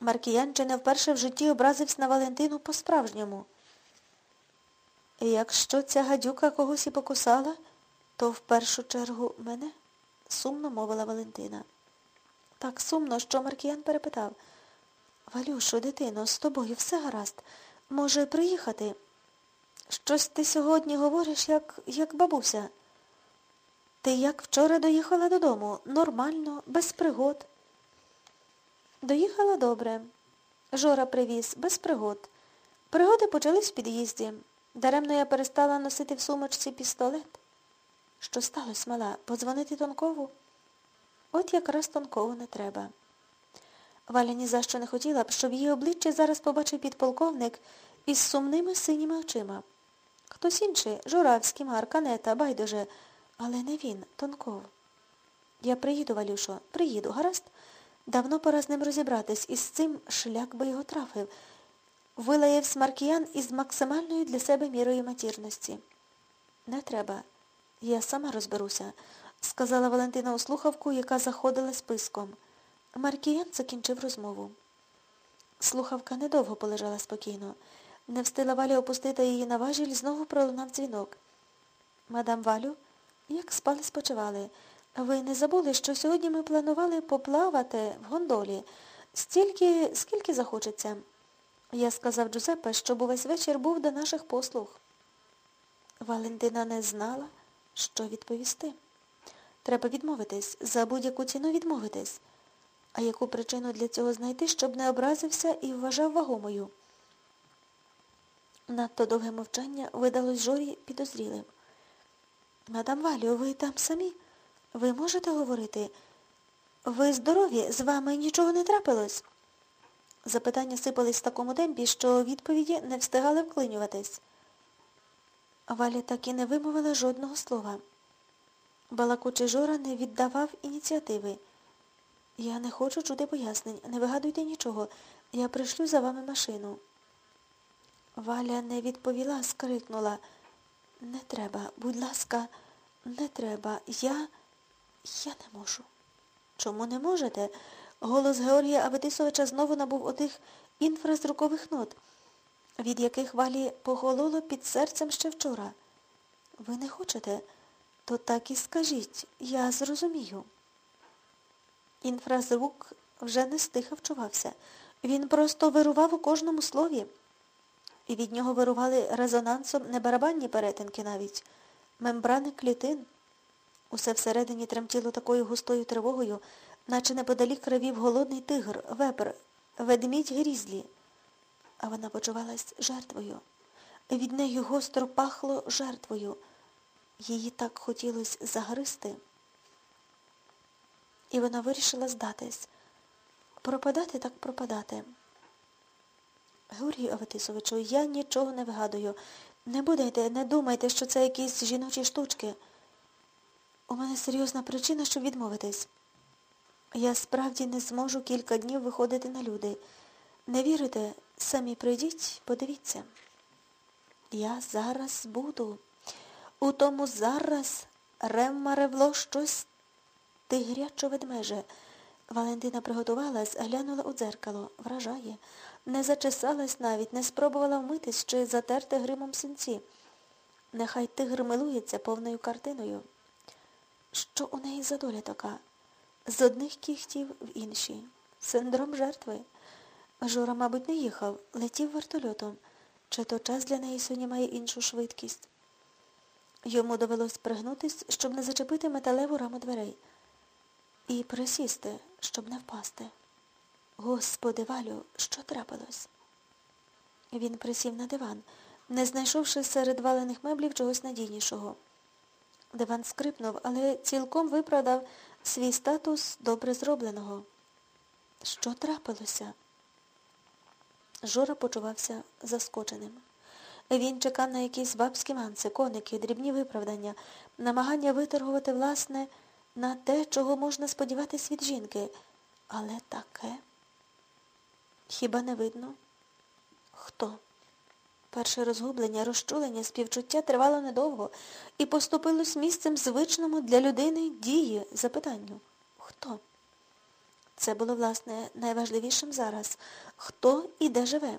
Маркіян чи не вперше в житті образився на Валентину по-справжньому. Якщо ця гадюка когось і покусала, то в першу чергу мене, сумно мовила Валентина. Так сумно, що Маркіян перепитав. Валюшу, дитино, з тобою все гаразд. Може, приїхати? Щось ти сьогодні говориш, як, як бабуся. Ти як вчора доїхала додому, нормально, без пригод. Доїхала добре. Жора привіз, без пригод. Пригоди почались в під'їзді. Даремно я перестала носити в сумочці пістолет. Що сталося, мала? Подзвонити Тонкову? От якраз Тонкову не треба. Валя ні за що не хотіла б, щоб її обличчя зараз побачив підполковник із сумними синіми очима. Хтось інший, Журавський, Марканета, байдуже, але не він, Тонков. Я приїду, Валюшо, приїду, гаразд? Давно пора з ним розібратись, і з цим шлях би його трафив. Вилаяв смаркіян із максимальною для себе мірою матірності. Не треба. Я сама розберуся, сказала Валентина у слухавку, яка заходила списком. Маркіян закінчив розмову. Слухавка недовго полежала спокійно. Не встигла Валя опустити її на важіль, знову пролунав дзвінок. Мадам Валю, як спали, спочивали. Ви не забули, що сьогодні ми планували поплавати в гондолі. Стільки, скільки захочеться. Я сказав Джузеппе, щоб увесь вечір був до наших послуг. Валентина не знала, що відповісти. Треба відмовитись, за будь-яку ціну відмовитись. А яку причину для цього знайти, щоб не образився і вважав вагомою? Надто довге мовчання видалось жорі підозрілим. Мадам Валю, ви там самі? Ви можете говорити? Ви здорові? З вами нічого не трапилось? Запитання сипались в такому темпі, що відповіді не встигали вклинюватись. Валя так і не вимовила жодного слова. Балакучий Жора не віддавав ініціативи. Я не хочу чути пояснень, не вигадуйте нічого. Я пришлю за вами машину. Валя не відповіла, скрикнула. Не треба, будь ласка, не треба. Я... Я не можу. Чому не можете? Голос Георгія Аветисовича знову набув отих інфразвукових нот, від яких валі погололо під серцем ще вчора. Ви не хочете? То так і скажіть, я зрозумію. Інфразвук вже не стиха вчувався. Він просто вирував у кожному слові. І від нього вирували резонансом не барабанні перетинки навіть, мембрани клітин. Усе всередині тремтіло такою густою тривогою, наче неподалік кривів голодний тигр, вепр, ведмідь грізлі. А вона почувалась жертвою. Від неї гостро пахло жертвою. Її так хотілося загристи. І вона вирішила здатись. Пропадати так пропадати. Георгію Аветисовичу, я нічого не вигадую. Не будете, не думайте, що це якісь жіночі штучки. У мене серйозна причина, щоб відмовитись. Я справді не зможу кілька днів виходити на люди. Не вірите? Самі прийдіть, подивіться. Я зараз буду. У тому зараз ревма ревло щось тигрячо ведмеже. Валентина приготувалась, глянула у дзеркало. Вражає. Не зачесалась навіть, не спробувала вмитись чи затерти гримом синці. Нехай тигр милується повною картиною. Що у неї за доля така? З одних кіхтів в інші. Синдром жертви. Жора, мабуть, не їхав, летів вертольотом. Чи то час для неї сьогодні має іншу швидкість? Йому довелось пригнутись, щоб не зачепити металеву раму дверей. І присісти, щоб не впасти. Господи, Валю, що трапилось? Він присів на диван, не знайшовши серед валених меблів чогось надійнішого. Диван скрипнув, але цілком виправдав свій статус добре зробленого. Що трапилося? Жора почувався заскоченим. Він чекав на якісь бабські манси, коники, дрібні виправдання, намагання виторгувати, власне, на те, чого можна сподіватись від жінки. Але таке. Хіба не видно? Хто? Перше розгублення, розчулення, співчуття тривало недовго і поступилось місцем звичному для людини дії, запитанню. Хто? Це було, власне, найважливішим зараз. Хто і де живе.